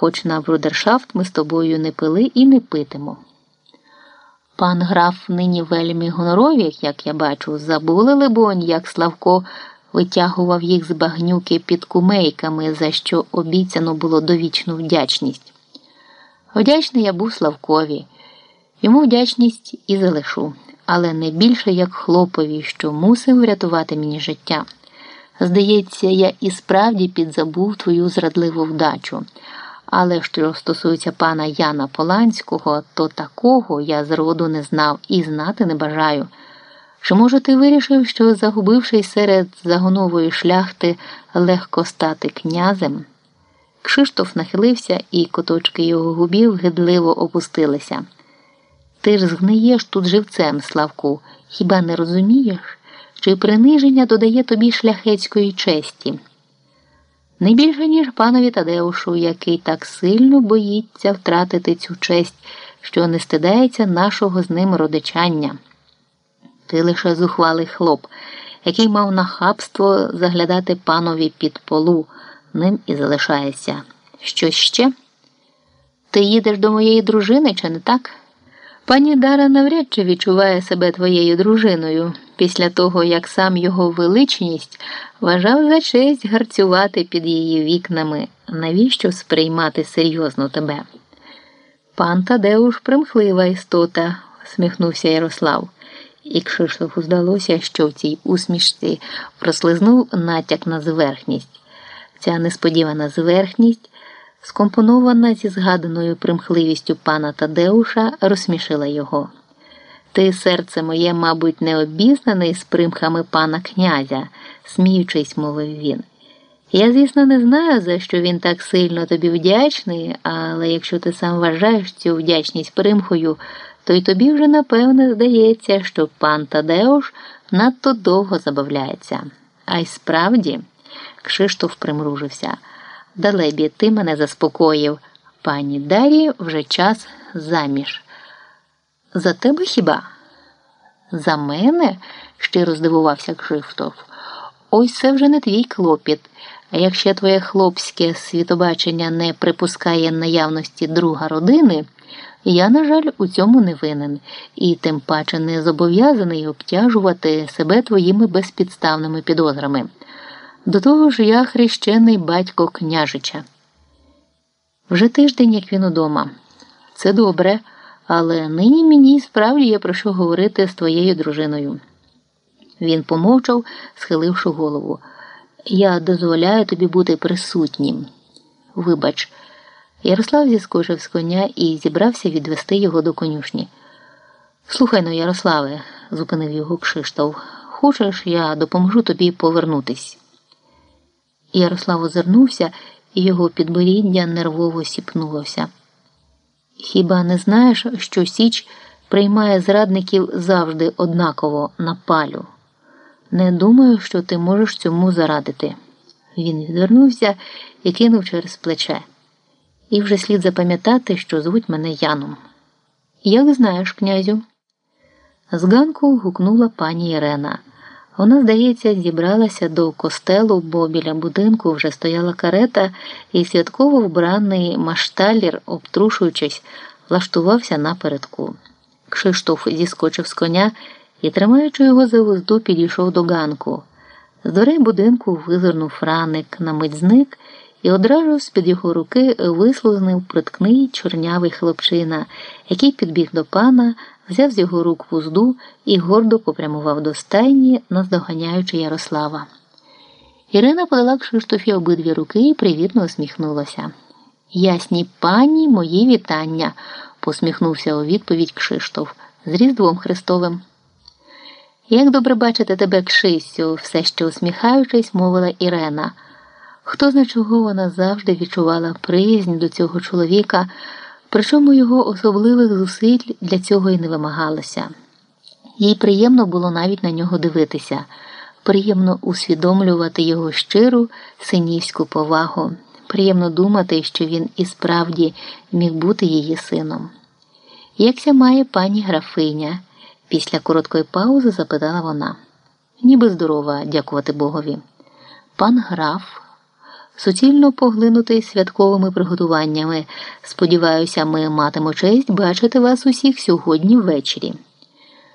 хоч на брудершафт ми з тобою не пили і не питимо. Пан граф нині вельми гонорові, як я бачу, забули, либонь, як Славко витягував їх з багнюки під кумейками, за що обіцяно було довічну вдячність. Вдячний я був Славкові, йому вдячність і залишу, але не більше як хлопові, що мусив врятувати мені життя. Здається, я і справді підзабув твою зрадливу вдачу. Але що стосується пана Яна Поланського, то такого я зроду не знав і знати не бажаю. Чи, може, ти вирішив, що, загубившись серед загонової шляхти, легко стати князем? Кшиштоф нахилився, і коточки його губів гидливо опустилися. Ти ж згниєш тут живцем, Славку, хіба не розумієш, чи приниження додає тобі шляхетської честі? Не більше, ніж панові Тадеушу, який так сильно боїться втратити цю честь, що не стидається нашого з ним родичання. Ти лише зухвалий хлоп, який мав нахабство заглядати панові під полу, ним і залишається. Що ще? Ти їдеш до моєї дружини, чи не так? Пані Дара навряд чи відчуває себе твоєю дружиною після того, як сам його величність вважав за честь гарцювати під її вікнами, навіщо сприймати серйозно тебе? Пан Тадеуш примхлива істота, сміхнувся Ярослав, і Кшиштофу здалося, що в цій усмішці прослизнув натяк на зверхність. Ця несподівана зверхність скомпонована зі згаданою примхливістю пана Тадеуша, розсмішила його. Ти, серце моє, мабуть, не обізнаний з примхами пана князя, сміючись, мовив він. Я, звісно, не знаю, за що він так сильно тобі вдячний, але якщо ти сам вважаєш цю вдячність примхою, то й тобі вже напевне здається, що пан Тадеуш надто довго забавляється. А й справді, Кшиштоф примружився. Далебі, ти мене заспокоїв. Пані Дарі вже час заміж. За тебе хіба? За мене? щиро здивувався Кшиштоф. Ось це вже не твій клопіт. А якщо твоє хлопське світобачення не припускає наявності друга родини, я, на жаль, у цьому не винен і тим паче не зобов'язаний обтяжувати себе твоїми безпідставними підозрами. До того ж я хрещений батько княжича. Вже тиждень, як він удома. Це добре, але нині мені справді є про що говорити з твоєю дружиною. Він помовчав, схиливши голову. Я дозволяю тобі бути присутнім. Вибач, Ярослав зіскочив з коня і зібрався відвести його до конюшні. Слухай ну, Ярославе, зупинив його Кшиштов, хочеш, я допоможу тобі повернутись. Ярослав озирнувся, і його підборіддя нервово сіпнулося. Хіба не знаєш, що Січ приймає зрадників завжди однаково на палю? Не думаю, що ти можеш цьому зарадити. Він відвернувся і кинув через плече. І вже слід запам'ятати, що звуть мене Яном. Як знаєш, князю? З ганку гукнула пані Ірена. Вона, здається, зібралася до костелу, бо біля будинку вже стояла карета, і святково вбраний машталір, обтрушуючись, влаштувався напередку. Кшиштоф зіскочив з коня і, тримаючи його за вузду, підійшов до ганку. З дверей будинку визирнув франик на мить і одразу з-під його руки вислузнив приткний чорнявий хлопчина, який підбіг до пана взяв з його рук вузду і гордо попрямував до стайні, наздоганяючи Ярослава. Ірина подала Кшиштофі обидві руки і привітно усміхнулася. Ясні пані, мої вітання, посміхнувся у відповідь Кшиштоф з Різдвом Христовим. Як добре бачити тебе, Кшисю, все ще усміхаючись, мовила Ірена. Хто зна чого вона завжди відчувала приязнь до цього чоловіка. Причому його особливих зусиль для цього й не вимагалося. Їй приємно було навіть на нього дивитися, приємно усвідомлювати його щиру синівську повагу, приємно думати, що він і справді міг бути її сином. Якся має пані графиня? Після короткої паузи запитала вона. Ніби здорова, дякувати Богові. Пан граф суцільно поглинутий святковими приготуваннями. Сподіваюся, ми матимо честь бачити вас усіх сьогодні ввечері.